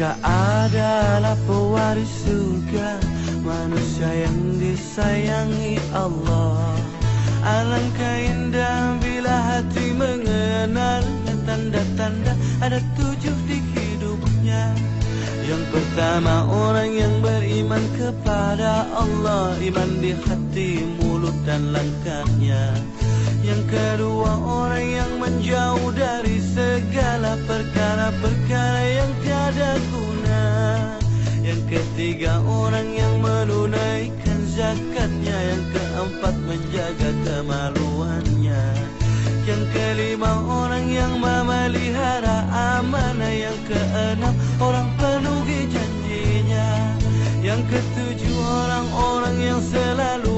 Mereka adalah pewaris surga Manusia yang disayangi Allah. Alangkah indah bila hati mengenal Tanda-tanda ada tujuh di hidupnya. Yang pertama orang yang beriman kepada Allah Iman di hati, mulut dan langkahnya. Yang kedua orang yang menjauh dari segala perkara-perkara yang tiada guna. Yang ketiga orang yang menunaikan zakatnya. Yang keempat menjaga kemaluannya. Yang kelima orang yang memelihara amanah. Yang keenam orang penuhi janjinya. Yang ketujuh orang-orang yang selalu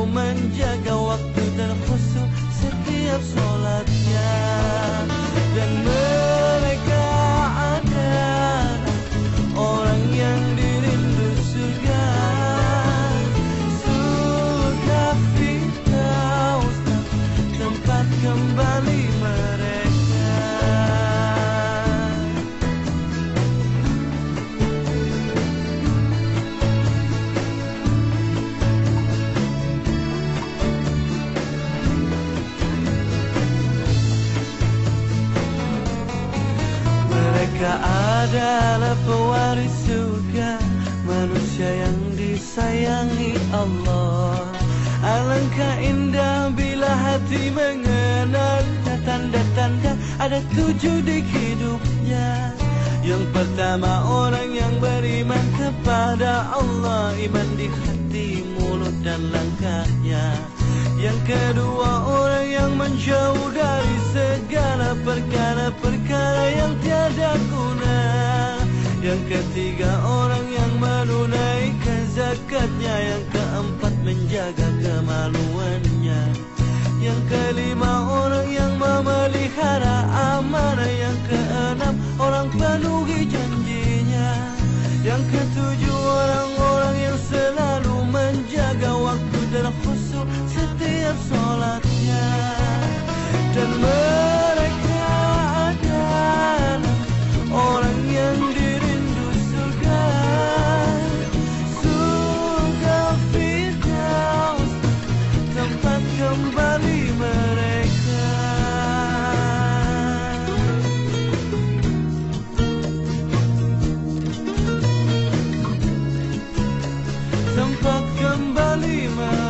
kembali mereka. Mereka adalah pewaris surga Manusia yang disayangi Allah. Alangkah indah bila hati mengenal Tanda-tanda ada tujuh di hidupnya. Yang pertama orang yang beriman kepada Allah Iman di hati, mulut dan langkahnya. Yang kedua orang yang menjauh dari segala perkara-perkara yang tiada guna. Yang ketiga orang yang menunaikan zakatnya. Yang keempat menjaga kemaluannya yang kelima orang yang memelihara amanah. Yang keenam orang penuhi janjinya. Yang ketujuh orang-orang yang selalu menjaga waktu dalam khusus setiap solat. Lima.